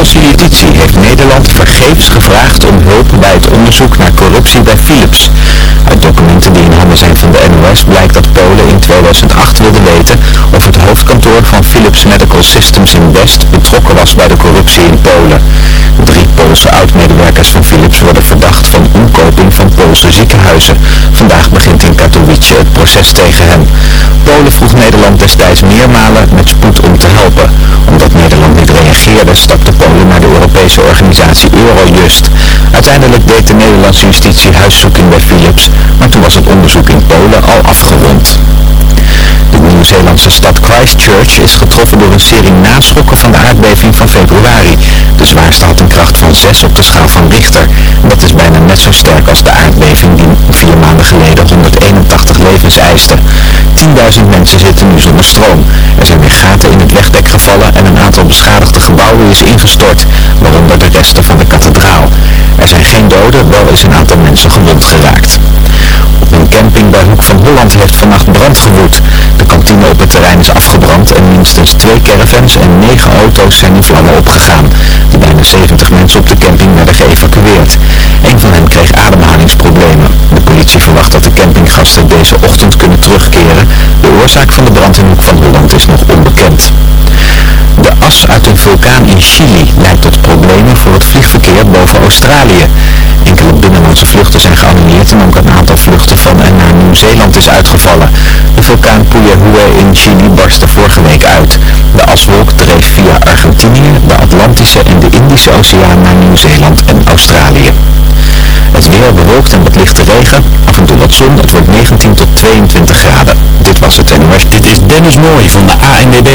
Justitie heeft Nederland vergeefs gevraagd om hulp bij het onderzoek naar corruptie bij Philips. Handen zijn van de NOS blijkt dat Polen in 2008 wilde weten of het hoofdkantoor van Philips Medical Systems in West betrokken was bij de corruptie in Polen. Drie Poolse oud-medewerkers van Philips worden verdacht van omkoping van Poolse ziekenhuizen. Vandaag begint in Katowice het proces tegen hen. Polen vroeg Nederland destijds meermalen met spoed om te helpen. Omdat Nederland niet reageerde, stapte Polen naar de Europese organisatie Eurojust. Uiteindelijk deed de Nederlandse justitie huiszoeking bij Philips, maar toen was het onderzoek in Polen al afgerond. De Nieuw-Zeelandse stad Christchurch is getroffen door een serie naschokken van de aardbeving van februari. De zwaarste had een kracht van 6 op de schaal van Richter. Dat is bijna net zo sterk als de aardbeving die vier maanden geleden 181 levens eiste. 10.000 mensen zitten nu zonder stroom. Er zijn weer gaten in het wegdek gevallen en een aantal beschadigde gebouwen is ingestort, waaronder de resten van de kathedraal. Er zijn geen doden, wel is een aantal mensen gewond geraakt. Op een camping bij Hoek van Holland heeft vannacht brand gewoed. De kantine op het terrein is afgebrand en minstens twee caravans en negen auto's zijn in vlammen opgegaan. De bijna 70 mensen op de camping werden geëvacueerd. Een van hen kreeg ademhalingsproblemen. De politie verwacht dat de campinggasten deze ochtend kunnen terugkeren. De oorzaak van de brand in Hoek van Holland is nog onbekend. As uit een vulkaan in Chili leidt tot problemen voor het vliegverkeer boven Australië. Enkele binnenlandse vluchten zijn geannuleerd en ook een aantal vluchten van en naar Nieuw-Zeeland is uitgevallen. De vulkaan Puyahue in Chili barstte vorige week uit. De aswolk dreef via Argentinië, de Atlantische en de Indische Oceaan naar Nieuw-Zeeland en Australië. Het weer bewolkt en wat lichte regen, af en toe wat zon, het wordt 19 tot 22 graden. Dit was het NOS. Dit is Dennis Mooij van de ANWB.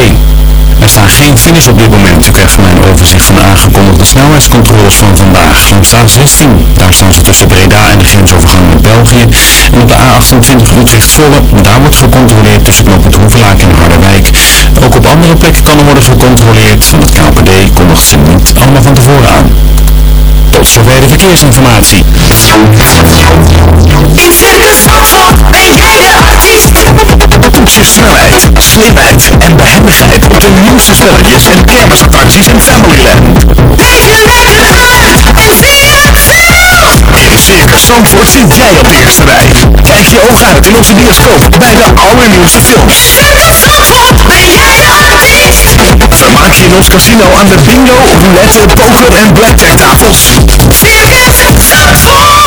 Er staan geen files op dit moment. U krijgt van mij een overzicht van de aangekondigde snelheidscontroles van vandaag. Zo'n staan 16. Daar staan ze tussen Breda en de grensovergang met België. En op de A28 Utrecht-Zwolle, daar wordt gecontroleerd tussen knooppunt Hoevelaak en Harderwijk. Ook op andere plekken kan er worden gecontroleerd. Het KPD kondigt ze niet allemaal van tevoren aan. Tot zover de verkeersinformatie. In de. Toets je snelheid, slimheid en behendigheid op de nieuwste spelletjes en kermisattracties in Familyland. Leef je lekker uit en zelf. In Circus Zandvoort zit jij op de eerste rij. Kijk je ogen uit in onze bioscoop bij de allernieuwste films. Circus Zandvoort ben jij de artiest. Vermaak je in ons casino aan de bingo, roulette, poker en blackjack tafels. Circus Zandvoort.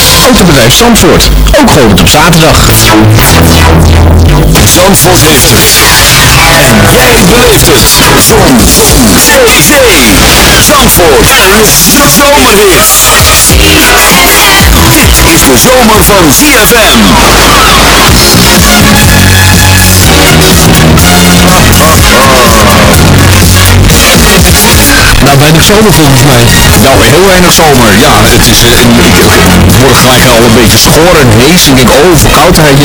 Autobedrijf Zandvoort, ook geopend op zaterdag. Zandvoort heeft het. En jij beleeft het. Zon. Zee. Zee. Zandvoort. Een zomerhit. Dit is de zomer van ZFM. Nou, weinig zomer volgens mij. Nou, heel weinig zomer. Ja, het is, eh, wordt gelijk al een beetje schor en hees. Ik denk, oh.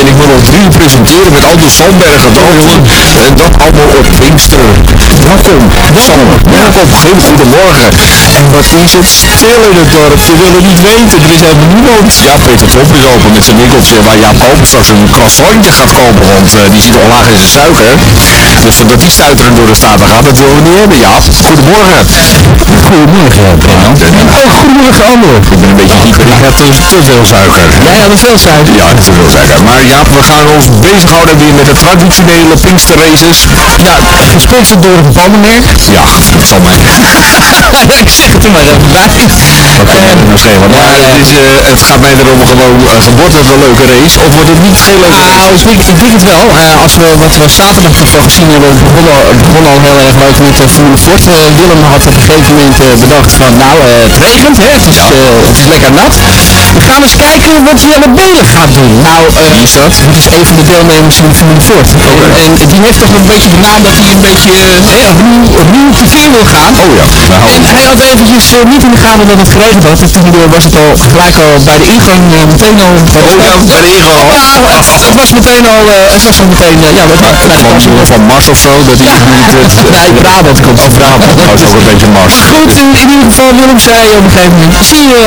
En ik moet nog drie presenteren met al de Zandbergen. Oh, jongen. En dat allemaal op Pinksteren. Welkom, zomer. Welkom, heel goedemorgen. En wat is het stil in het dorp. We willen niet weten. Er is helemaal niemand. Ja, Peter Tromp is open met zijn winkeltje waar Jaap Koper straks een croissantje gaat kopen. Want eh, die zit al laag in zijn suiker. Dus dat die stuiteren door de staten gaat, dat willen we niet hebben. Jaap, goedemorgen. Goedemorgen, Benno. Oh, goedemorgen, Andor. Ik ben een beetje dieper. Ik heb te, te veel suiker. Jij had te veel suiker? Ja, te veel suiker. Maar Jaap, we gaan ons bezighouden weer met de traditionele Pinkster races. Ja, gesponsord door een pannenmerk. Ja, dat zal mij. ik zeg het er maar even bij. Kan mij nou? Maar het, is, eh, het gaat mij erom gewoon, uh, wordt het een leuke race of wordt het niet geen leuke race? Nou, ik, denk- ik denk het wel. Eh, als we wat we zaterdag ervan gezien hebben, het begon al, het begon al heel erg leuk met uh, Formule Ford. Eh, Willem had op een gegeven moment eh, bedacht van, nou, eh, het regent, hè, het, is, eh, het is lekker nat. We gaan eens kijken wat Jelle Belen gaat doen. Nou, eh, Wie is dat? dat is een van de deelnemers van de Formule Ford. En, en die heeft toch een beetje de naam dat hij een beetje uh, hey, ruw, ruw te veel wil gaan. Oh ja, nou, En hij had eventjes eh, niet in de gaten dat het geregend had. En toen eh, was het al gelijk al bij de ingang eh, meteen al... Oh ja, bij de ingang al. ja, het, het was meteen al, eh, het was al meteen, eh, ja, gaan gelijk Van, van Mars of zo, dat hij niet... eh, Nee, Brabant komt van Brabant. Oh, is ook een beetje Mars. Goed, in, in ieder geval, Willem zei op een gegeven moment, zie je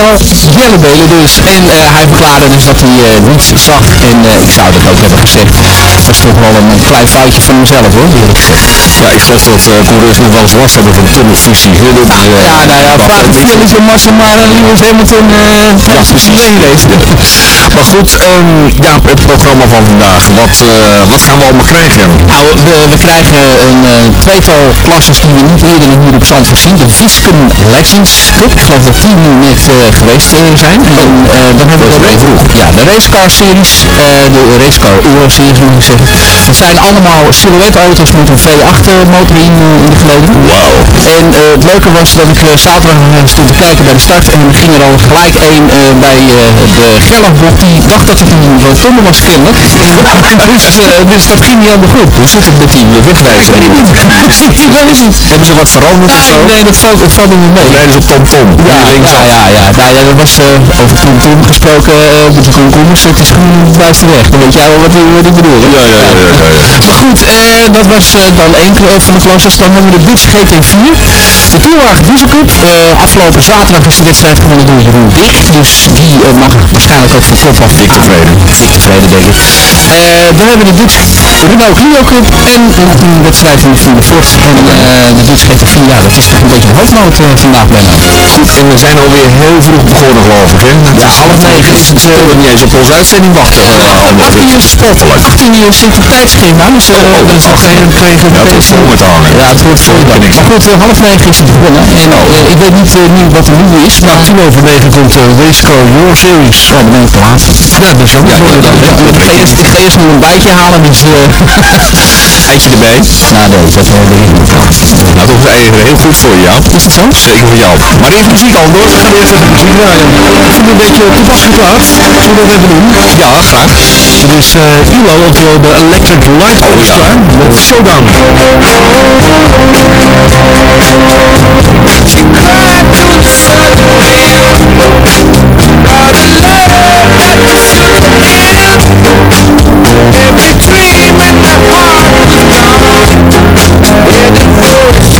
Jelle Belen dus. En eh, hij verklaarde dus dat hij eh, niets zag. En eh, ik zou dat ook hebben gezegd. Dat was toch wel een, klein foutje van mezelf hoor, eerlijk gezegd. Ja, ik geloof dat uh, coureurs nog wel eens last hebben van tunnelvisie. hè, dat is, eh, Ja, nou ja, vraag het Felipe Massa maar aan Lewis Hamilton tijdens de. Maar goed, ehm, ja, het programma van vandaag. Wat, wat gaan we allemaal krijgen? Nou, we, we krijgen een tweetal klasses die we niet eerder hier op zand gezien. De Visken Legends Cup. Ik geloof dat die nu net geweest zijn. En eh, dan hebben we Dat is de, ja, de racecar series. eh, de racecar Euro series moet ik zeggen. Dat zijn allemaal silhouette auto's met een V8 eh, motor in, eh, in de gelederen. Wauw. En eh, het leuke was dat ik eh, zaterdag eh, stond te kijken bij de start en er ging er al gelijk een eh, bij eh, de Gellerblok die dacht dat het een rotonde was kennelijk. dus, eh, dus dat ging niet helemaal goed. Hoe zit het met die wegwijzer? Wel is het. Hebben ze wat veranderd of zo? Nee, dat valt, dat valt niet mee. Rijden ze op TomTom? Ja, ja, ja, ja. Nou ja, dat was over Tom Tom gesproken, uh, met de komkommers. Het is gewoon de juiste weg. Dan weet jij wel wat, wat ik bedoel. Ja, ja, ja, ja, goed, eh, dat was eh, dan één van de klasses. Dan hebben we de Dutch GT4. De Tourwagen Diesel Cup. Uh, afgelopen zaterdag is de wedstrijd gewonnen door Jeroen Dik. Dus die mag waarschijnlijk ook van kop af. Dik tevreden. Dik tevreden, denk ik. Dan hebben we de Dutch Renault Clio Cup. En een wedstrijd in de Formule Ford. En de Dutch GT4, ja, dat is toch een beetje de hoofdnoot uh, vandaag bijna. Goed, en we zijn alweer heel vroeg begonnen, geloof ik, hè? Half negen is het. We kunnen niet eens op onze uitzending wachten. Uh, 18 uur sport. 18 uur zit het tijdschema. Dus uh, Oh, dat is nog geen... geen Ja, het wordt vol met hangen. Ja, het wordt vol. niks. Maar goed, uh, half negen is het begonnen. En uh, ik weet niet, uh, wat er nu is, maar tien over negen komt Racecar Euro Series. Oh, ik te laat. Ja, dus ook. Ja, ik, ga eerst, ik ga eerst nog een bijtje halen, dus... Eitje erbij. Nou, nee, dat wel erin. Nou, dat is eigenlijk heel goed voor jou. Is het zo? Zeker voor jou. Maar eerst muziek al door. We gaan eerst even muziek draaien. Ik vind het een beetje toepasselijk laat. Zullen we dat even doen? Ja, graag. Het is uh, ILO, oftewel de Electric Light Orchestra. Met Showdown. It's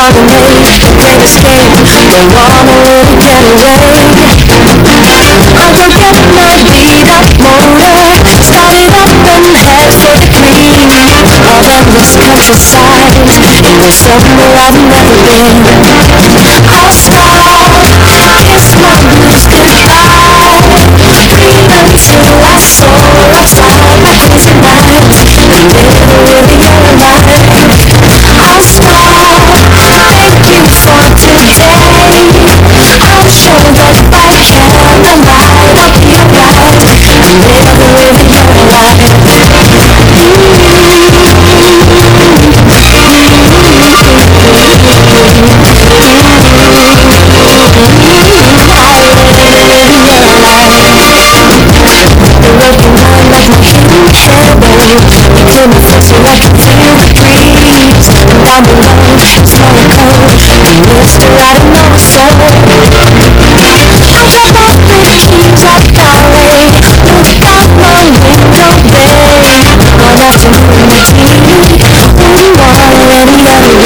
are the maze and escape They wanna really get away Overcome my beat up motor Started up and head for the green of this countryside In the somewhere I've never been I'll smile, kiss my blues goodbye breathe until I soar up high like it's a night I'm sure that if I can, I might,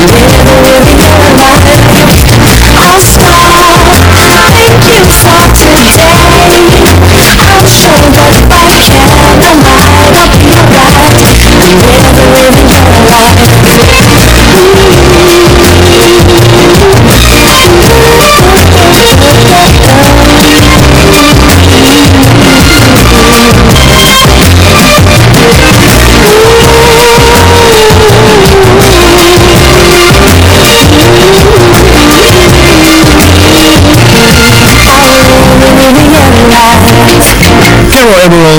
nights And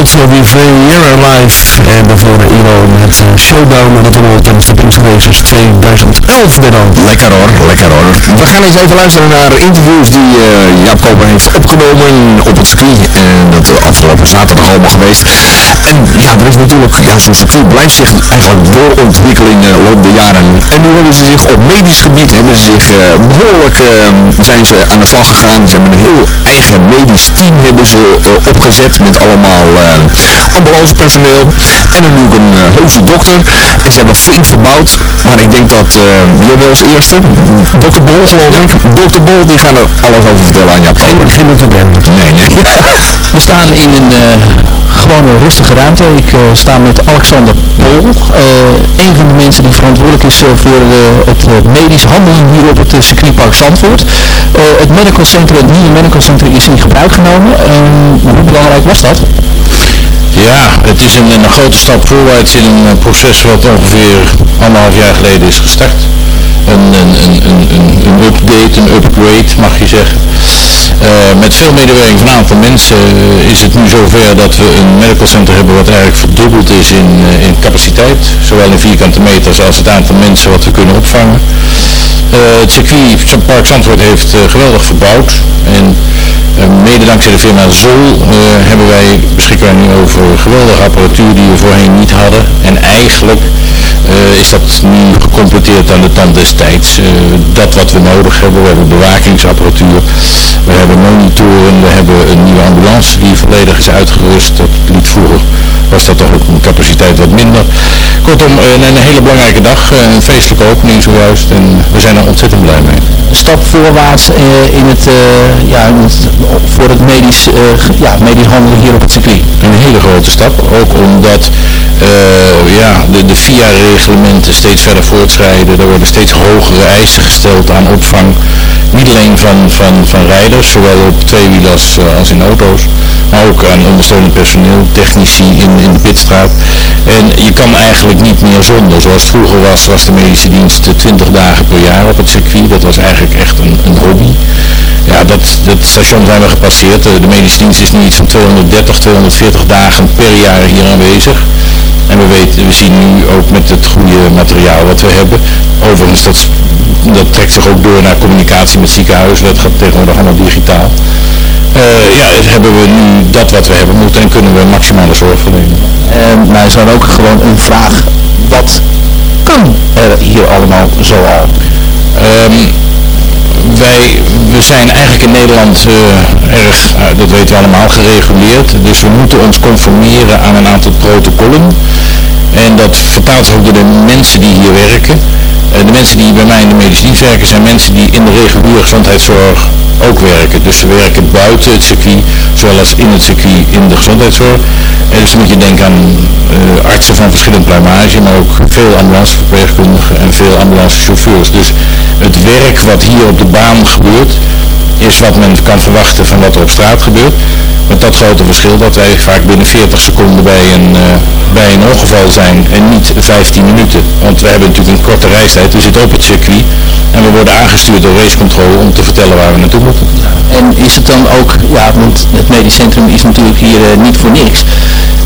Carol Emerald with Year Alive en daarvoor Ilo met eh, Showdown en dat allemaal de Racers 2011 weer dan. Lekker hoor, lekker hoor. We gaan eens even luisteren naar interviews die eh, Jaap Koper heeft opgenomen op het circuit. En dat is afgelopen zaterdag allemaal geweest. En ja, er is natuurlijk, ja, zo'n circuit blijft zich eigenlijk doorontwikkelen in de loop der jaren. En nu hebben ze zich op medisch gebied, hebben ze zich eh, behoorlijk, eh, zijn ze aan de slag gegaan. Ze hebben een heel eigen medisch team hebben ze eh, opgezet met allemaal uh, ambulancepersoneel. En nu een uh, heuse dokter. En ze hebben flink verbouwd. Maar ik denk dat uh, Jawel als eerste, dokter Bol geloof ik. Dokter Bol die gaan er alles over vertellen aan Jaap Koper. Geen moeten ben. Nee, nee. We staan in een eh, gewone rustige ruimte. Ik eh, sta met Alexander Pol. eh, een van de mensen die verantwoordelijk is eh, voor eh, het eh, medisch handelen hier op het uh, circuitpark Zandvoort. Eh, het medical center, het nieuwe medical center is in gebruik genomen. Ehm, hoe belangrijk was dat? Ja, het is een, een grote stap voorwaarts in een eh, proces wat ongeveer anderhalf jaar geleden is gestart. Een, een, een, een, update, een upgrade mag je zeggen. Eh, met veel medewerking van een aantal mensen eh, is het nu zover dat we een medical center hebben wat eigenlijk verdubbeld is in, in capaciteit. Zowel in vierkante meters als het aantal mensen wat we kunnen opvangen. Het circuit Park Zandvoort heeft geweldig verbouwd. En mede dankzij de firma Zol eh, hebben wij beschikbaar nu over geweldige apparatuur die we voorheen niet hadden. En eigenlijk eh, is dat nu gecompleteerd aan de tand des tijds. Eh, dat wat we nodig hebben, we hebben bewakingsapparatuur, we hebben monitoren, we hebben een nieuwe ambulance die volledig is uitgerust. Dat vroeger, was dat toch ook een capaciteit wat minder. Kortom, een, een hele belangrijke dag, eh, een feestelijke opening zojuist en we zijn er ontzettend blij mee. stap voorwaarts in het, ja, voor het medisch, ja, medisch handelen hier op het circuit. Een hele grote stap, ook omdat ja, de, de FIA-reglementen steeds verder voortschrijden. Er worden steeds hogere eisen gesteld aan opvang. Niet alleen van, van, van rijders, zowel op tweewielers als in auto's, maar ook aan ondersteunend personeel, technici in, in de pitstraat. En je kan eigenlijk niet meer zonder. Zoals vroeger was, was de medische dienst 20 dagen per jaar op het circuit. Dat was eigenlijk echt een, een hobby. Ja, dat, dat station zijn we gepasseerd. De medische dienst is nu iets van 230, 240 dagen per jaar hier aanwezig. En we, weten, we zien nu ook met het goede materiaal wat we hebben. Overigens, dat, dat trekt zich ook door naar communicatie met ziekenhuizen. Dat gaat tegenwoordig allemaal digitaal. Uh, ja, hebben we nu dat wat we hebben moeten en kunnen we maximale zorg verlenen. En maar is dan ook gewoon een vraag, wat kan er hier allemaal zoal? Um, wij we zijn eigenlijk in Nederland uh, erg, uh, dat weten we allemaal, gereguleerd. Dus we moeten ons conformeren aan een aantal protocollen. En dat vertaalt zich ook door de mensen die hier werken. Uh, de mensen die bij mij in de medische dienst werken zijn mensen die in de reguliere gezondheidszorg ook werken. Dus ze werken buiten het circuit, zowel als in het circuit in de gezondheidszorg. En dus dan moet je denken aan uh, artsen van verschillende pluimage, maar ook veel ambulanceverpleegkundigen en veel ambulancechauffeurs. Dus het werk wat hier op de baan gebeurt, is wat men kan verwachten van wat er op straat gebeurt. Met dat grote verschil dat wij vaak binnen 40 seconden bij een, uh, bij een ongeval zijn en niet 15 minuten. Want we hebben natuurlijk een korte reistijd, we zitten op het circuit en we worden aangestuurd door racecontrole om te vertellen waar we naartoe moeten. En is het dan ook, ja, want het medisch centrum is natuurlijk hier uh, niet voor niks.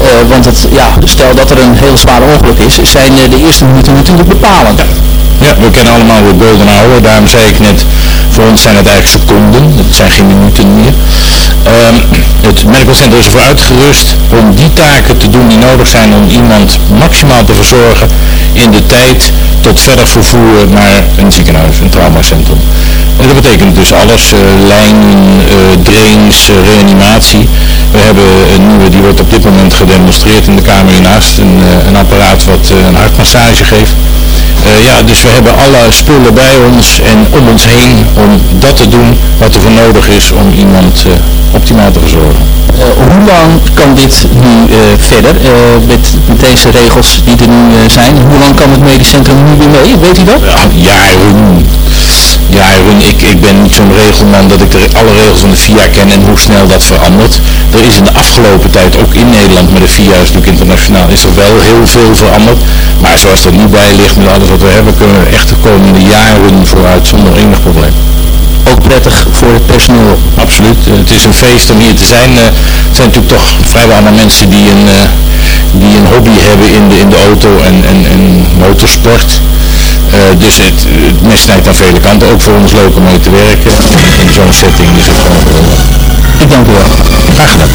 Uh, want het, ja, stel dat er een heel zwaar ongeluk is, zijn de eerste minuten natuurlijk bepalend. Ja. Ja, we kennen allemaal de golden hour. Daarom zei ik net, voor ons zijn het eigenlijk seconden. Het zijn geen minuten meer. Um, het medical center is ervoor uitgerust om die taken te doen die nodig zijn om iemand maximaal te verzorgen in de tijd tot verder vervoer naar een ziekenhuis, een traumacentrum. En dat betekent dus alles, uh, lijnen, uh, drains, uh, reanimatie. We hebben een nieuwe, die wordt op dit moment gedemonstreerd in de kamer hiernaast, een, een apparaat wat een hartmassage geeft. Uh, ja, dus we hebben alle spullen bij ons en om ons heen om dat te doen wat er voor nodig is om iemand uh, optimaal te verzorgen. Uh, hoe lang kan dit nu verder met, met, deze regels die er nu zijn? Hoe lang kan het medisch centrum nu weer mee? Weet u dat? Ja, jaren. Ja, ik, ik ben niet zo'n regelman dat ik de, alle regels van de FIA ken en hoe snel dat verandert. Er is in de afgelopen tijd, ook in Nederland, met de FIA is natuurlijk internationaal, is er wel heel veel veranderd. Maar zoals er nu bij ligt met alles wat we hebben, kunnen we echt de komende jaren vooruit zonder enig probleem. Ook prettig voor het personeel? Absoluut. Het is een feest om hier te zijn. Uh, het zijn natuurlijk toch vrijwel allemaal mensen die een, uh, die een hobby hebben in de, in de auto en, en, en motorsport. Uh, dus het, het mes snijdt aan vele kanten. Ook voor ons leuk om mee te werken. In zo'n setting is het gewoon geweldig. Ik dank u wel. Graag gedaan.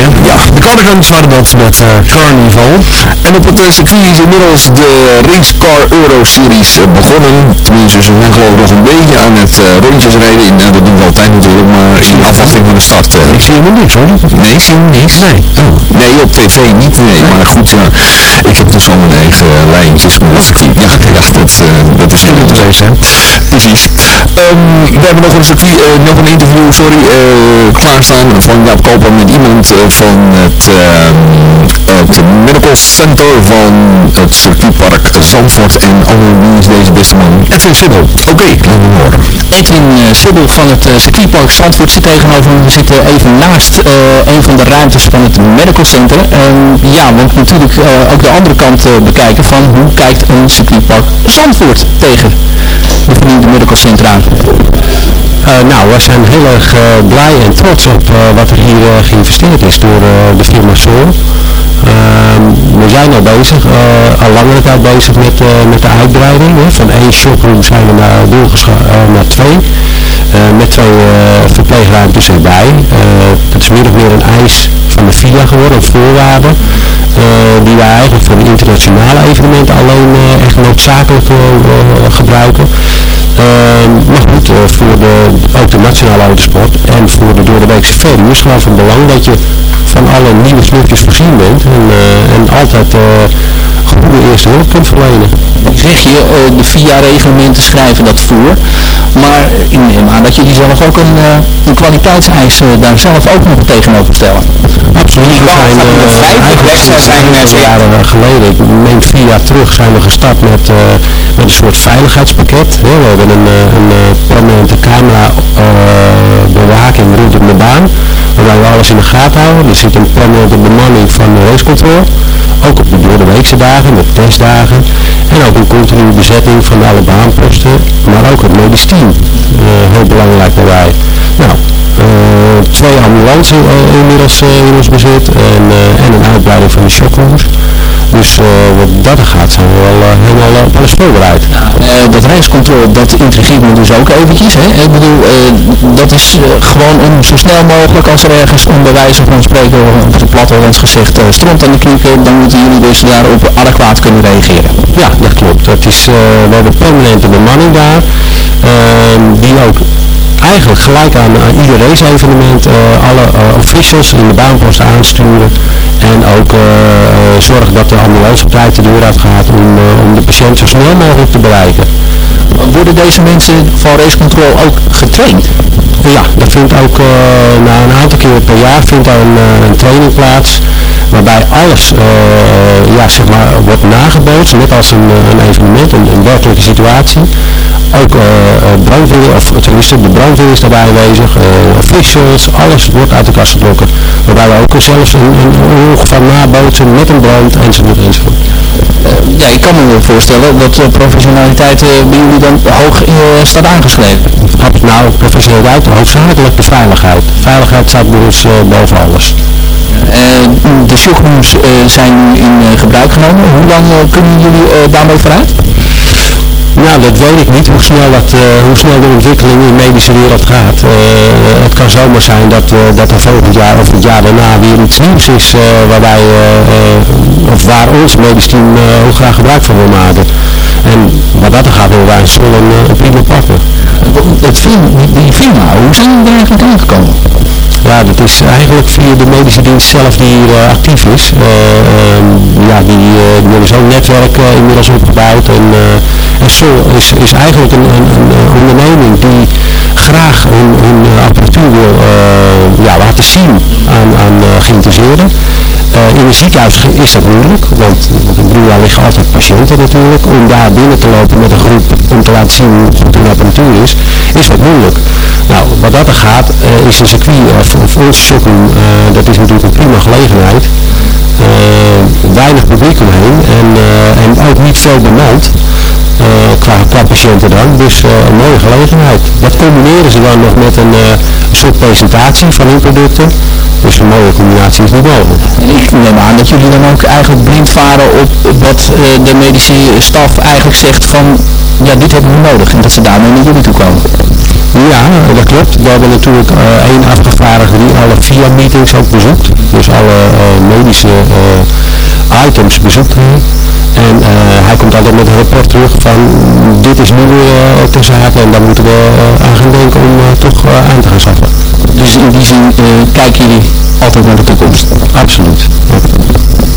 Hè? Ja, de Cardigans waren dat met uh, Carnival. En op het uh, circuit is inmiddels de Race Car Euro Series uh, begonnen. Tenminste, ze zijn geloof ik nog een beetje aan het rondjes rijden. In, dat doen we altijd natuurlijk, maar in afwachting van de start. ik zie helemaal niks hoor. Nee, zie je niks? Nee. Oh. Nee, op tv niet, nee. Maar goed, ja. Ik heb dus al mijn eigen lijntjes met het circuit. Ja, ja dat, dat is precies hè. Precies. Um, we hebben nog een circuit, nog een interview, sorry, klaarstaan van Jaap Koper met iemand van het, het Medical Center van het circuitpark Zandvoort. En oh, wie is deze beste man? Edwin Sibbel. Oké, okay, laten we. Edwin uh, Sibbel van het uh, circuitpark Zandvoort zit tegenover. We zitten even naast uh, een van de ruimtes van het Medical Center. En ja, want natuurlijk ook de andere kant bekijken van hoe kijkt een circuitpark Zandvoort tegen de vernieuwde Medical Center aan. nou, we zijn heel erg blij en trots op wat er hier geïnvesteerd is door de firma Soul. Ehm, we zijn al bezig, al langere tijd bezig met, met de uitbreiding. Hè. Van één showroom zijn we naar, naar twee. met twee verpleegruimtes erbij. dat is meer of meer een eis van de villa geworden, een voorwaarde. Die wij eigenlijk voor de internationale evenementen alleen echt noodzakelijk gebruiken. Ehm, maar goed, voor de, ook de nationale autosport en voor de doordeweekse ferry is gewoon van belang dat je van alle nieuwe snoepjes voorzien bent en, en altijd goede eerste hulp kunt verlenen. Zeg je, de VIA-reglementen schrijven dat voor, maar ik neem aan dat jullie zelf ook een, een kwaliteitseis daar zelf ook nog tegenover stellen. Absoluut, we zijn eigenlijk zijn jaren geleden, ik neem vier jaar terug, zijn we gestart met, met een soort veiligheidspakket. we hebben een, een prominente camera bewaking rondom de baan, waarbij we alles in de gaten houden. Er zit een prominente bemanning van de racecontrole, ook op de doordeweekse dagen, met testdagen. En ook een continue bezetting van alle baanposten, maar ook het medisch team. Uh, heel belangrijk daarbij. Nou, twee ambulances inmiddels in ons bezit en, en een uitbreiding van de shockrooms. Dus uh, wat dat gaat zijn we wel uh, helemaal op. Uh, dat reiscontrole, dat intrigeert me dus ook eventjes. Hè? Ik bedoel, dat is gewoon om zo snel mogelijk als er ergens bij wijze van spreken op de plattelands gezegd stront aan de knieën, dan moeten jullie dus daarop adequaat kunnen reageren. Ja, dat klopt. Dat is, we hebben permanente bemanning daar, ehm, die ook eigenlijk gelijk aan, aan ieder race evenement alle officials in de baanposten aansturen en ook uh, zorg dat de ambulance op tijd de deur uitgaat om, uh, om de patiënt zo snel mogelijk te bereiken. Worden deze mensen van racecontrole ook getraind? Ja, dat vindt ook uh, na een aantal keer per jaar vindt daar een, een training plaats waarbij alles ja, zeg maar, wordt nagebootst, net als een, een evenement, een, een werkelijke situatie. Ook uh, brandweer, of tenminste de brandweer is daarbij aanwezig, officials, alles wordt uit de kast getrokken. Waarbij we ook zelfs een, een ongeval nabootsen met een brand enzovoort enzovoort. Ja, ik kan me voorstellen dat professionaliteit bij jullie dan hoog staat aangeschreven. Nou, professionaliteit, hoofdzakelijk de veiligheid. Veiligheid staat bij ons boven alles. De shockrooms zijn nu in gebruik genomen. Hoe lang kunnen jullie daarmee vooruit? Ja, dat weet ik niet, hoe snel, dat, uh, hoe snel de ontwikkeling in de medische wereld gaat. Uh, het kan zomaar zijn dat, uh, dat er volgend jaar of het jaar daarna weer iets nieuws is waarbij, of waar ons medisch team ook graag gebruik van wil maken. En wat dat er gaat, willen wij een, een prima partner. Film, die firma, hoe zijn jullie er eigenlijk aangekomen? Ja, dat is eigenlijk via de medische dienst zelf die hier uh, actief is. Uh, ja, die, uh, die hebben zo'n netwerk inmiddels opgebouwd. En, en Is, is eigenlijk een, een, een onderneming die graag hun, hun apparatuur wil ja, laten zien aan, aan geïnteresseerden. in een ziekenhuis is dat moeilijk, want ik liggen altijd patiënten natuurlijk. Om daar binnen te lopen met een groep om te laten zien hoe goed hun apparatuur is, is dat moeilijk. Nou, wat dat er gaat, is een circuit voor, voor ons uh, dat is natuurlijk een prima gelegenheid. Weinig publiek omheen en, en ook niet veel bemand qua, qua patiënten dan. Dus een mooie gelegenheid. Dat combineren ze dan nog met een, soort presentatie van hun producten. Dus een mooie combinatie is niet mogelijk. Ik neem aan dat jullie dan ook eigenlijk blind varen op wat de medische staf eigenlijk zegt van ja dit hebben we nodig en dat ze daarmee naar jullie toe komen. Ja, dat klopt. We hebben natuurlijk eh, één afgevaardigde die alle VIA-meetings ook bezoekt. Dus alle eh, medische eh, items bezoekt hij. En eh, hij komt altijd met een rapport terug van dit is nu uh, ter zake en daar moeten we aan gaan denken om toch aan te gaan schaffen. Dus in die zin kijken jullie altijd naar de toekomst? Absoluut.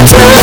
Oh,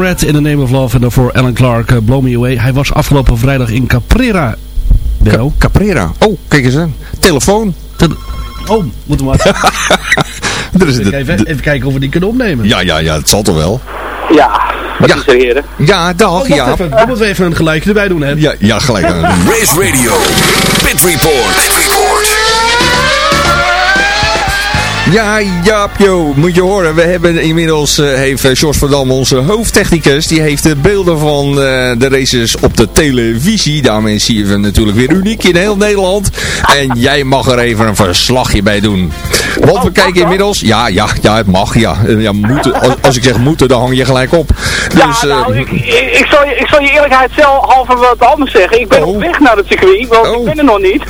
Red in The Name of Love en daarvoor Alan Clark, uh, Blow Me Away. Hij was afgelopen vrijdag in Caprera. Ca Caprera. Oh, kijk eens aan. Telefoon. oh, moeten we maar. er is even, even, even, kijken of we die kunnen opnemen. Ja, ja, ja, het zal toch wel. Ja, wat ja. is er heren? Ja, dag, oh, ja. Even, dan moeten we even een geluidje erbij doen, hè? Ja, ja gelijk. Race Radio, Pit Report. Pit Report. Ja, Jaapjo, moet je horen. We hebben inmiddels, uh, heeft George van Dam, onze hoofdtechnicus, die heeft de beelden van uh, de races op de televisie. Daarmee zien we natuurlijk weer uniek in heel Nederland. En jij mag er even een verslagje bij doen. Want we kijken inmiddels, ja, ja, ja, het mag, ja. ja moeten, als, als, ik zeg moeten, dan hang je gelijk op. Dus, ja, nou, uh, ik, ik, zal je, ik zal je eerlijkheid zelf halver wat anders zeggen. Ik ben oh. op weg naar het circuit, want oh. ik ben er nog niet.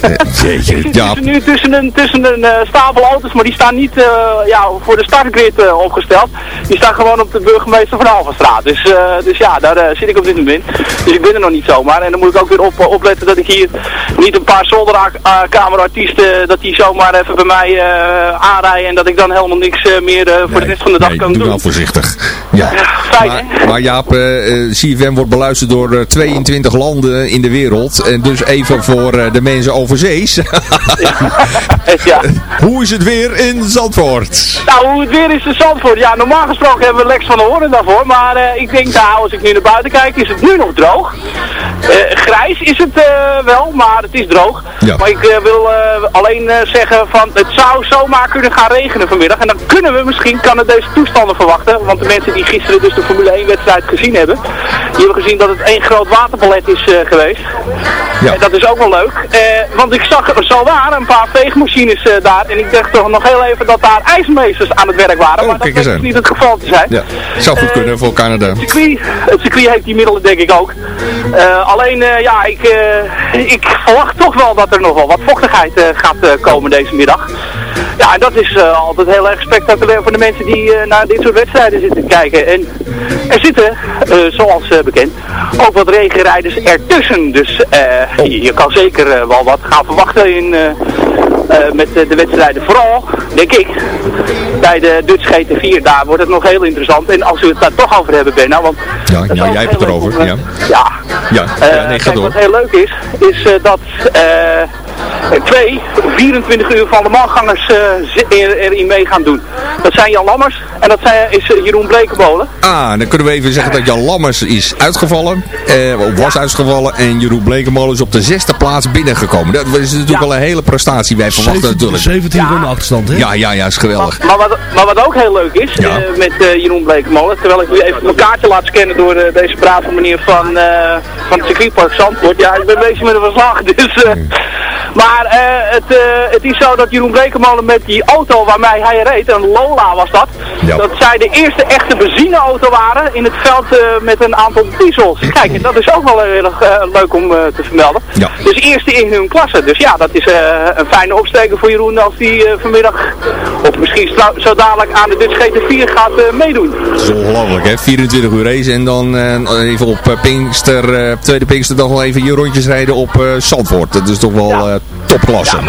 Jeetje, ik zit ja. nu tussen een, tussen een stapel auto's, maar die staan niet niet uh, ja, voor de startgrid uh, opgesteld. Die staan gewoon op de burgemeester van Alvenstraat. Dus, uh, dus ja, daar zit ik op dit moment. Dus ik ben er nog niet zomaar. En dan moet ik ook weer op, opletten dat ik hier niet een paar zolderkamerartiesten, dat die zomaar even bij mij aanrijden. En dat ik dan helemaal niks meer voor nee, de rest van de dag nee, kan doe doen. wel voorzichtig. Ja, ja fijn maar? Maar Jaap, CFM wordt beluisterd door 22 landen in de wereld. En dus even voor de mensen overzees. ja. Hoe is het weer in Zandvoort? Nou, hoe het weer is in Zandvoort. Ja, normaal gesproken hebben we Lex van de Hoorn daarvoor. Maar uh, ik denk, nou, als ik nu naar buiten kijk, is het nu nog droog. Uh, grijs is het uh, wel, maar het is droog. Ja. Maar ik wil alleen zeggen van, het zou zomaar kunnen gaan regenen vanmiddag. En dan kunnen we misschien, kan het deze toestanden verwachten. Want de mensen die gisteren dus de Formule 1 wedstrijd gezien hebben, die hebben gezien dat het één groot waterballet is geweest. Ja. En dat is ook wel leuk. want ik zag er zo waar een paar veegmachines daar. En ik dacht toch nog heel even dat daar ijsmeesters aan het werk waren. Oh, maar dat is niet het geval te zijn. Ja, zou goed kunnen voor Canada. Het circuit, het circuit heeft die middelen denk ik ook. Uh, alleen, uh, ja, ik, ik verwacht toch wel dat er nog wel wat vochtigheid gaat komen deze middag. Ja, en dat is altijd heel erg spectaculair voor de mensen die naar dit soort wedstrijden zitten kijken. En er zitten, zoals bekend, ook wat regenrijders ertussen. Dus oh. je, je, kan zeker wel wat gaan verwachten in... Met de, de wedstrijden. Vooral, denk ik, bij de Dutch GT4, daar wordt het nog heel interessant. En als we het daar toch over hebben, Benna, want... Ja, ja jij hebt het erover, om, ja. Ja, ja, ja nee, kijk, door. wat heel leuk is, is uh, twee 24 uur van de mangangers er, erin mee gaan doen. Dat zijn Jan Lammers en dat zijn, is Jeroen Blekenbolen. Ah, dan kunnen we even zeggen dat Jan Lammers is uitgevallen, of was uitgevallen, en Jeroen Blekenmolen is op de zesde plaats binnengekomen. Dat is natuurlijk Ja. wel een hele prestatie. Wij verwachten 17, natuurlijk. 17 Ja. ronden achterstand, hè? Ja, ja, ja, is geweldig. Maar, maar, wat, maar wat ook heel leuk is, Ja. eh, met eh, Jeroen Blekemolen, terwijl ik nu even mijn kaartje laat scannen door eh, deze brave meneer van, eh, van het circuitpark Zandvoort. Ja, ik ben bezig met een verslag, dus... eh, maar eh, het, eh, het is zo dat Jeroen Blekemolen met die auto waarmee hij reed, een Lola was dat, Ja. dat zij de eerste echte benzineauto waren in het veld eh, met een aantal diesels. Kijk, en dat is ook wel heel erg leuk om te vermelden. Ja. Dus eerste in hun klasse. Dus ja, dat is een fijne opsteker voor Jeroen als die vanmiddag, of misschien zo dadelijk aan de Dutch GT4 gaat meedoen. Dat is ongelooflijk, hè? 24 uur race en dan even op Pinkster, tweede Pinkster, dan wel even je rondjes rijden op Zandvoort. Dat is toch wel Ja. Topklasse. Ja,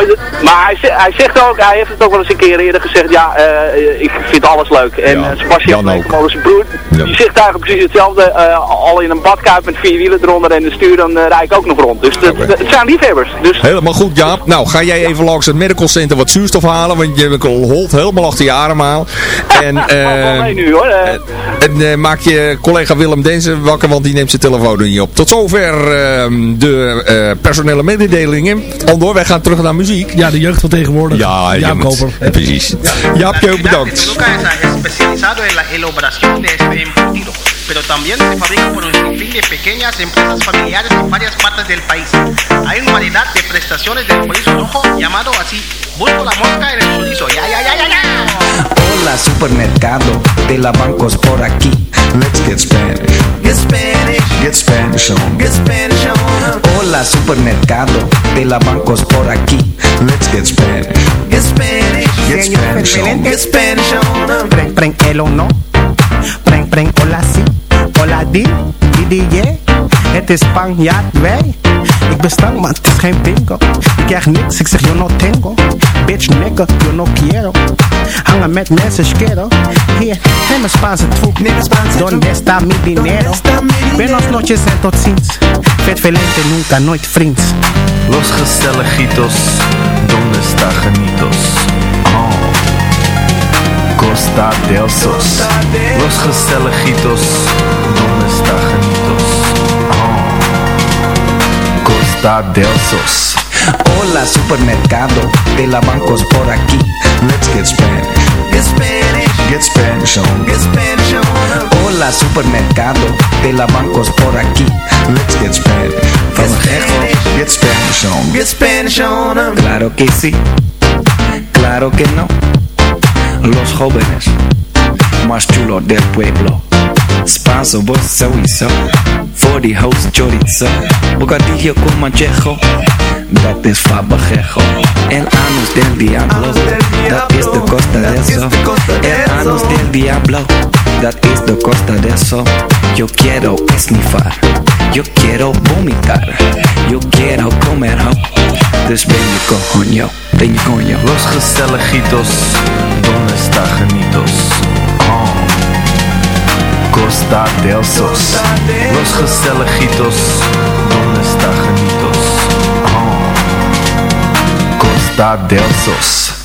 maar, hij, ze- hij zegt ook, hij heeft het ook wel eens een keer eerder gezegd, ja, eh, ik vind alles leuk. En Ja, eh, Sebastian. Blekemolen, zijn broer, Ja. die zegt eigenlijk precies hetzelfde. eh, al in een badkuip met vier wielen eronder en de stuur, dan rijd ik ook nog rond. Dus dat- het zijn liefhebbers. Dus Helemaal goed, Jaap. Nou, ga jij even langs het medical center wat zuurstof halen, want je holt helemaal achter je. En, wel eh mee nu hoor. en maak je collega Willem Denzen wakker, want die neemt zijn telefoon er niet op. Tot zover eh, de personele mededelingen. Andor, wij gaan terug naar muziek. Ja, de jeugd van tegenwoordig. Ja, moet- Koper. Precies. Jaapje, bedankt. En la elaboración de pero también se fabrica por un sinfín de pequeñas empresas familiares en varias partes del país. Hay una variedad de prestaciones del chorizo rojo llamado así. Busco la mosca en el chorizo. Ya, ya, ya, ya, ya. Hola supermercado de la bancos por aquí. Let's get Spanish. Get Spanish. Get Spanish on. Get Spanish on. Hola supermercado de la bancos por aquí. Let's get Spanish. Get Spanish. Get Spanish on. Get Spanish on. Pren, pren, el o no. Pren, pren, hola sí. Hola di, di, di, yeah. Het is Spanjaard, wij. Ik ben bestaan, maar het is geen bingo. Ik krijg niks, ik zeg yo no tengo. Bitch nigga, yo no quiero. Hangen met mensen, schero. Hier, neem een Spaanse troep. Donde está mi dinero? Buenos noches en tot ziens. Vet velente, nunca, nooit vriends. Los gezelligitos, donde está genitos? Oh. Costa del Sos. Los gezelligitos, donde está genitos? Oh. Costa del Sos. Hola supermercado, de la bancos por aquí. Let's get Spanish. Get Spanish. Get Spanish on. Get Spanish on. Hola supermercado, de la bancos por aquí. Let's get Spanish. Van Gecko. Get Spanish on. Get Spanish on. Claro que sí. Claro que no. Los jóvenes más chulos del pueblo. Sowieso. Voor die host chorizo. Bocadillo con manchejo. Dat is fabajejo. El anus del diablo. Dat is de costa de eso. El anus del diablo. Dat is de costa de eso. Yo quiero esnifar. Yo quiero vomitar. Yo quiero comer ho. Dus ben je. Los gezelligitos, donde? Oh. Costa del Sos. Los gezelligitos, donde genitos? Oh. Costa del Sos.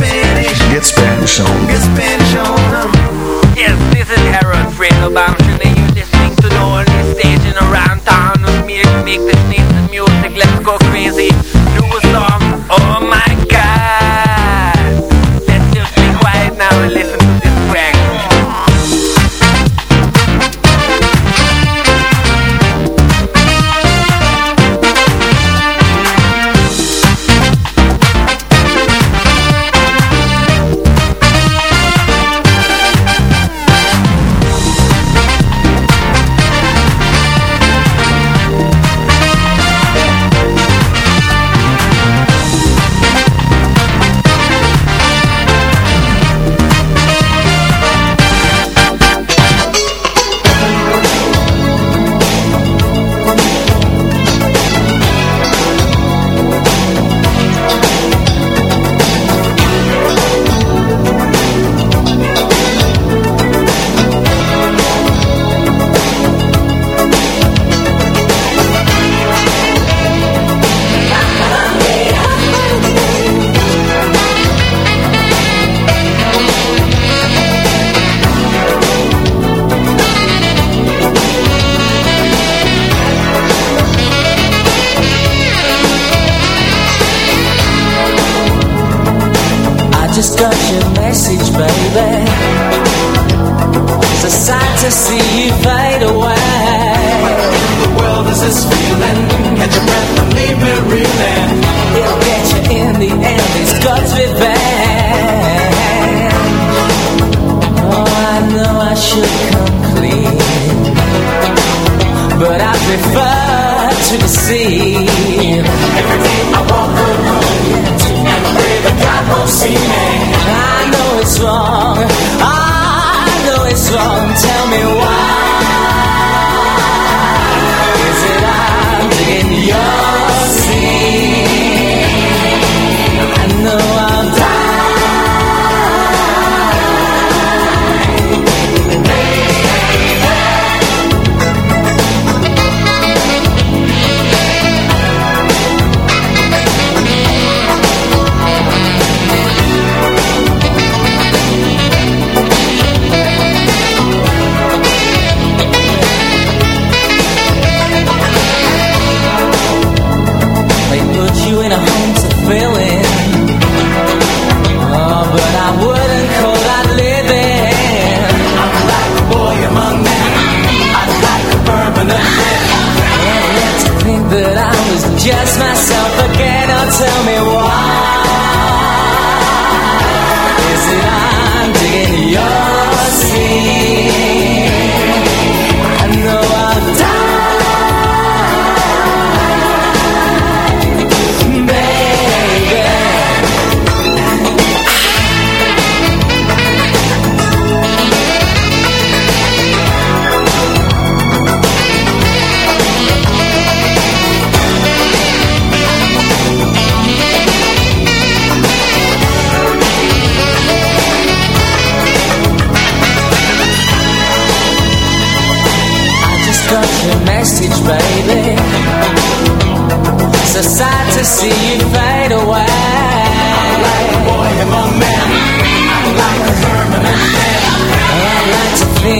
Get Spanish. Get Spanish on. Get Spanish on.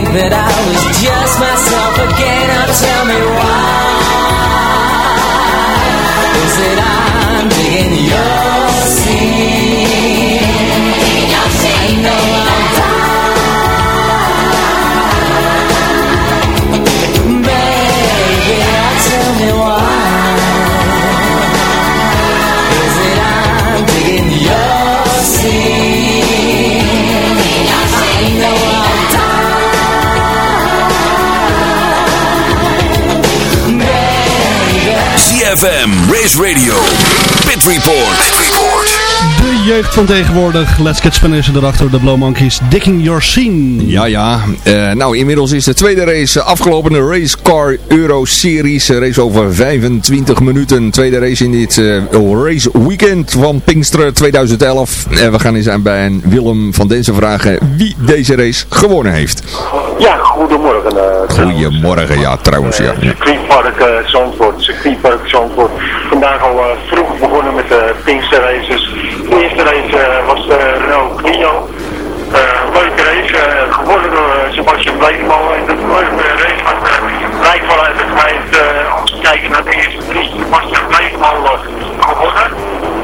Think that I was just myself again. Now tell me why. Race Radio, Pit Report. Jeugd van tegenwoordig. Let's Get Spanish erachter. De Blow Monkeys. Digging Your Scene. Ja, ja. Eh, nou, inmiddels is de tweede race afgelopen. De Race Car Euro Series. Race over 25 minuten. Tweede race in dit eh, race weekend van Pinkster 2011. En we gaan eens aan bij een Willem van Densen vragen wie deze race gewonnen heeft. Ja, goedemorgen. eh Goedemorgen, ja, trouwens, ja. circuitpark eh, Zandvoort, circuitpark Zandvoort. Vandaag al eh, vroeg begonnen met de Pinkster races. Eerste race eh, was de Renault Clio. Eh, leuke race, eh, gewonnen door eh, Sebastian Bleekman. En dat leuke race van uh, lijkt vanuit het feit, eh, als we kijken naar de eerste drie, Sebastian Bleekman uh, gewonnen.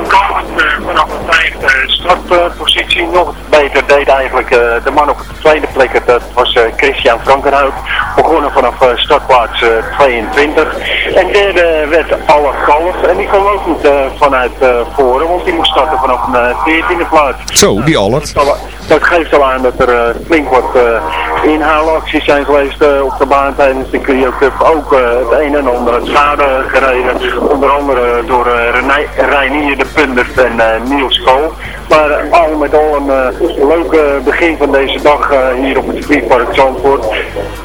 Komend uh, vanaf de vijfde startpositie nog beter deed eigenlijk eh, de man op de tweede plek. Dat was eh, Christian Frankenhout. Begonnen vanaf eh, startplaats eh, 22. En derde werd Alle Kalf. En die kwam ook niet eh, vanuit eh, voren, want die moest starten vanaf een eh, 14e plaats. Zo, die Allert. Dat geeft al aan dat er eh, flink wat eh, inhaalacties zijn geweest eh, op de baan tijdens de Clio Cup. Ook eh, het een en ander het schade gereden. Onder andere door eh, Reinier de Pundert en eh, Niels Kool. Maar eh, al met al een eh, leuk eh, begin van deze dag hier op het circuitpark Zandvoort.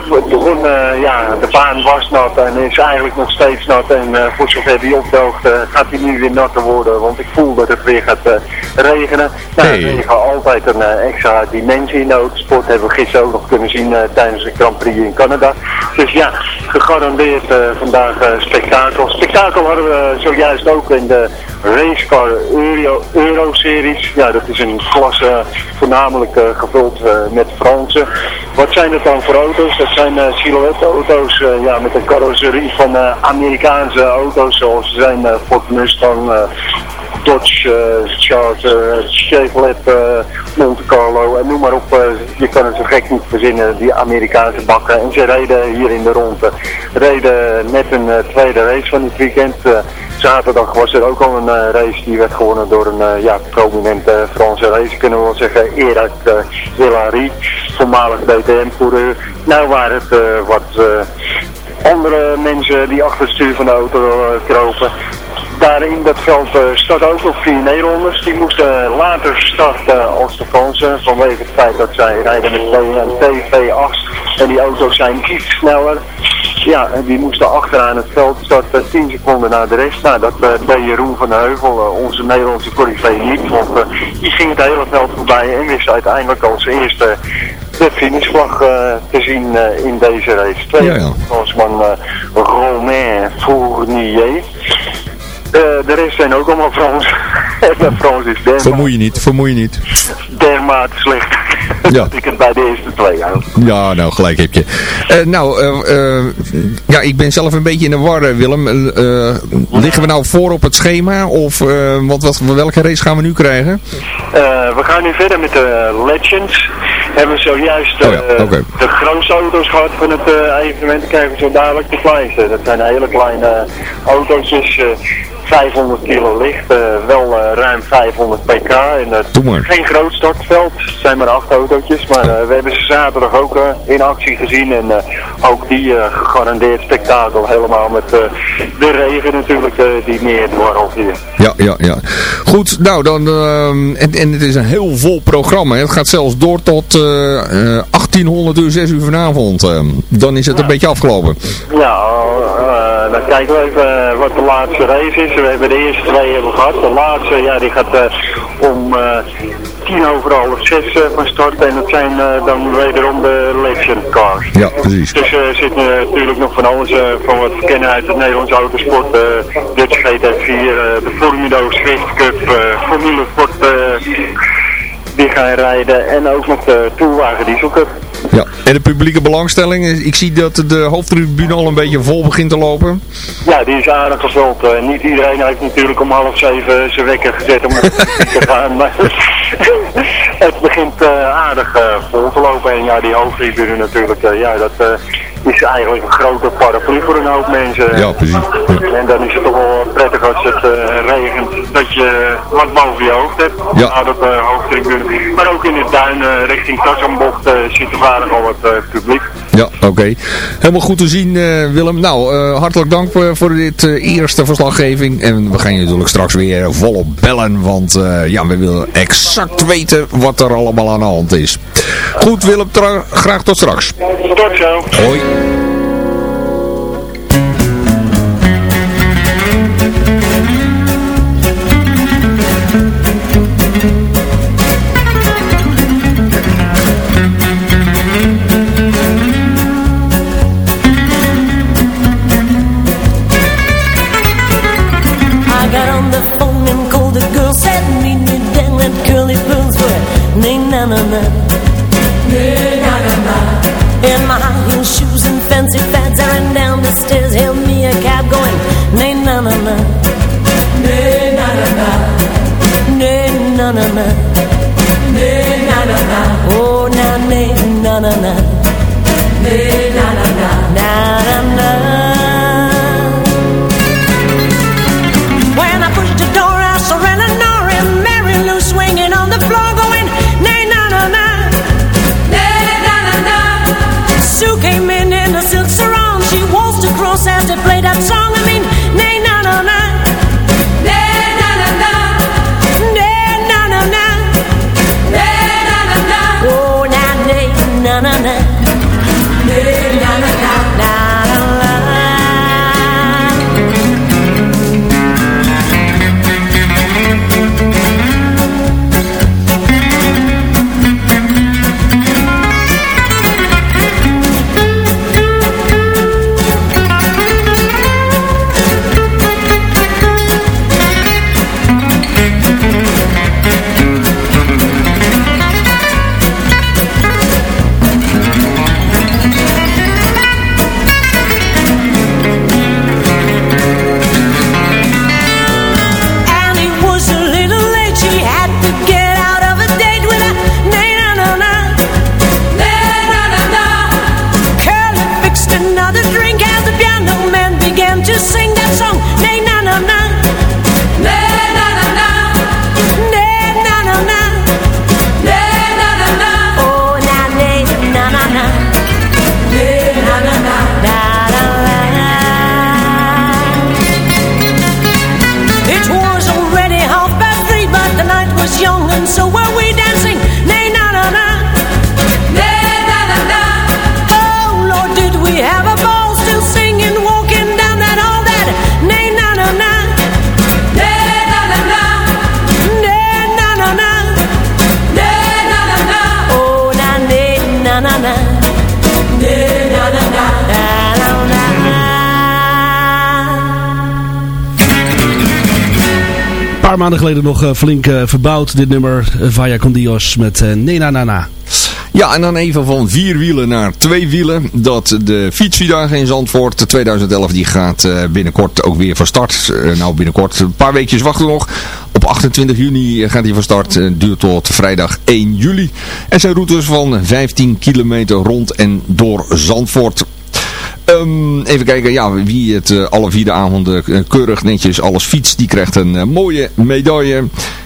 Het begon, ja, de baan was nat en is eigenlijk nog steeds nat. En voor zover die opdoogt gaat hij nu weer natter worden. Want ik voel dat het weer gaat regenen. Nou, Hey. regen altijd een extra dimensie in de autosport. Hebben we gisteren ook nog kunnen zien tijdens de Grand Prix in Canada. Dus ja, gegarandeerd vandaag spektakel. Spektakel hadden we zojuist ook in de Racecar Euro, Series. Ja, dat is een klasse voornamelijk eh, gevuld eh, met Fransen. Wat zijn het dan voor auto's? Dat zijn eh silhouette auto's eh, ja, met een carrosserie van eh, Amerikaanse auto's zoals zijn eh, Ford Mustang, eh, Dodge, eh, Charger, Chevrolet, eh, Monte Carlo en noem maar op. eh, je kan het zo gek niet verzinnen, die Amerikaanse bakken. En ze reden hier in de ronde. Reden net een eh, tweede race van dit weekend. Eh, zaterdag was er ook al een eh, race die werd gewonnen door een eh, ja, prominente Franse race, kunnen we wel zeggen. Erik uh, Villary, voormalig DTM-coureur. Nou waren het eh, wat eh, andere mensen die achter het stuur van de auto eh, kropen. Daar in dat veld eh, start ook nog vier Nederlanders. Die moesten later starten als de Fransen. Vanwege het feit dat zij rijden met een TV8. En die auto's zijn iets sneller. Ja, en die moesten achteraan het veld starten 10 seconden na de rest. Nou, dat eh, deed Jeroen van de Heuvel, eh, onze Nederlandse corrivee niet. Want eh, die ging het hele veld voorbij en wist uiteindelijk als eerste de finishvlag te zien in deze race. Tweede Ja, ja. Fransman Romain Fournier. Eh, de rest zijn ook allemaal Frans. en Frans is dermate, Vermoei je niet, vermoei je niet. dermate slecht. Ja. dat ik het bij de eerste twee. Ja, nou, gelijk heb je. Eh, nou, eh, ja, ik ben zelf een beetje in de war, Willem. Liggen we nou voor op het schema? Of wat, wat, welke race gaan we nu krijgen? We gaan nu verder met de Legends. Hebben we zojuist Oh ja, de grootste auto's gehad van het evenement. Krijgen we zo dadelijk de kleinste. Dat zijn hele kleine autootjes. Eh 500 kilo licht, eh, wel eh, ruim 500 pk. En, maar. Geen groot startveld, het zijn maar acht autootjes. Maar we hebben ze zaterdag ook in actie gezien. En ook die gegarandeerd spektakel. Helemaal met de regen natuurlijk die meer dwarrelt hier. Ja, ja, ja. Goed, nou dan, en, en het is een heel vol programma. hè. Het gaat zelfs door tot eh, eh, 1800 uur, 6 uur vanavond. dan is het een beetje afgelopen. Ja, kijken we even eh, wat de laatste race is. We hebben de eerste twee hebben gehad. De laatste, ja, die gaat eh, om eh, tien over half zes eh, van start. En dat zijn eh, dan wederom de Legend Cars. Ja, precies. Dus er zit eh, natuurlijk nog van alles eh, van wat we kennen uit het Nederlands autosport. eh Dutch GT4, eh, de Formulo Swift Cup, eh Formule Sport eh, die gaan rijden. En ook nog de Tourwagen Diesel Cup. Ja. En de publieke belangstelling, ik zie dat de hoofdtribune al een beetje vol begint te lopen. Ja, die is aardig gevuld. Eh, niet iedereen heeft natuurlijk om half zeven zijn wekker gezet om te gaan. Maar het begint eh, aardig eh, vol te lopen. En ja, die hoofdtribune natuurlijk, eh, ja, dat is eigenlijk een grote paraplu voor een hoop mensen. Ja, precies. En dan is het toch wel prettig als het regent, dat je wat boven je hoofd hebt. Ja. Hoofdtribune. Maar ook in de duin eh, richting Tassenbocht eh zit er al wat publiek. Ja, oké. Helemaal goed te zien, eh, Willem. Nou, eh, hartelijk dank eh, voor dit eerste verslaggeving. En we gaan je natuurlijk straks weer volop bellen, want ja, we willen exact weten wat er allemaal aan de hand is. Goed, Willem, graag tot straks. Tot zo. Hoi. Na na na, na na. In my high heel shoes and fancy fads, I ran down the stairs, hailed me a cab going nay na na na, nay na na na, nay na na na, nay na na na. Oh na nay na na na, maanden geleden nog eh, flink eh, verbouwd, dit nummer. eh, Vaya con Dios met Nena Nana. Ja, en dan even van vier wielen naar twee wielen. Dat de fietsvierdagen in Zandvoort 2011 die gaat binnenkort ook weer van start. Nou, binnenkort een paar weekjes wachten nog. Op 28 juni gaat hij van start. Duurt tot vrijdag 1 juli. En zijn routes van 15 kilometer rond en door Zandvoort. Ehm, even kijken, ja, wie het eh, alle vier de avonden eh, keurig netjes alles fietst, die krijgt een eh, mooie medaille.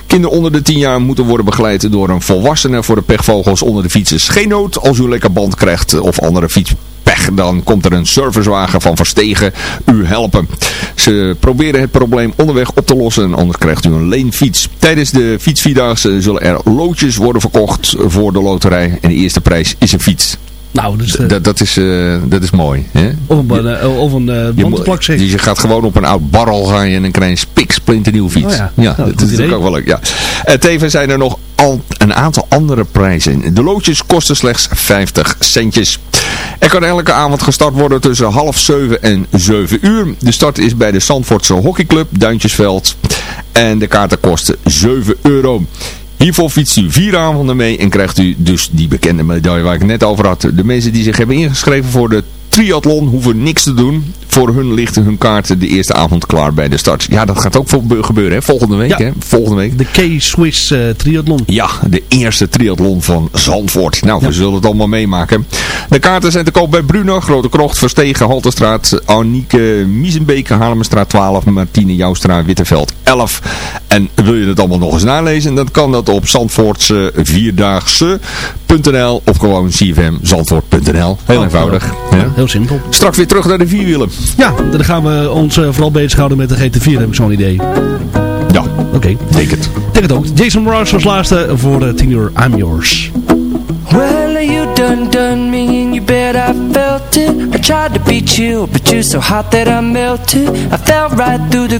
Kinderen onder de 10 jaar moeten worden begeleid door een volwassene. Voor de pechvogels onder de fiets geen nood. Als u een lekker band krijgt of andere fietspech, dan komt er een servicewagen van Verstegen u helpen. Ze proberen het probleem onderweg op te lossen, anders krijgt u een leenfiets. Tijdens de fietsvierdaagse zullen er loodjes worden verkocht voor de loterij. En de eerste prijs is een fiets. Nou, dus, dat, dat, is, eh, dat is mooi. Hè? Of een, uh, of een bandenplak zeg. Dus je gaat gewoon op een oud barrel gaan en dan krijg je een spiksplinternieuw fiets. Oh ja, ja nou, dat is natuurlijk ook wel leuk. Ja. Tevens zijn er nog al een aantal andere prijzen. De loodjes kosten slechts 50 centjes. Er kan elke avond gestart worden tussen half 7 en 7 uur. De start is bij de Zandvoortse hockeyclub Duintjesveld. En de kaarten kosten 7 euro. Hiervoor fietst u vier avonden mee en krijgt u dus die bekende medaille waar ik net over had. De mensen die zich hebben ingeschreven voor de triathlon hoeven niks te doen. Voor hun ligt hun kaarten de eerste avond klaar bij de start. Ja, dat gaat ook gebeuren hè? volgende week. Ja. Hè? Volgende week. De K-Swiss uh, triathlon. Ja, de eerste triathlon van Zandvoort. Nou, we zullen het allemaal meemaken. De kaarten zijn te koop bij Bruno, Grote Krocht, Verstegen, Halterstraat, Arnieke, Miesenbeke, Haarlemmerstraat 12, Martine Joustra, Witteveld 11. En wil je het allemaal nog eens nalezen, dan kan dat op Zandvoortse Vierdaagse.nl of gewoon cfmzandvoort.nl. Heel Oh, eenvoudig. Ja. Heel simpel. Straks weer terug naar de vierwielen. Ja, dan gaan we ons uh, vooral bezighouden met de GT4, heb ik zo'n idee. Ja, oké. Okay. Denk het. Denk het ook. Jason Mraz als laatste voor de 10 uur I'm Yours. Well, you done done me and you bet I felt it I tried to beat you, but you're so hot that I melted I fell right through the